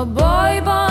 a boy born.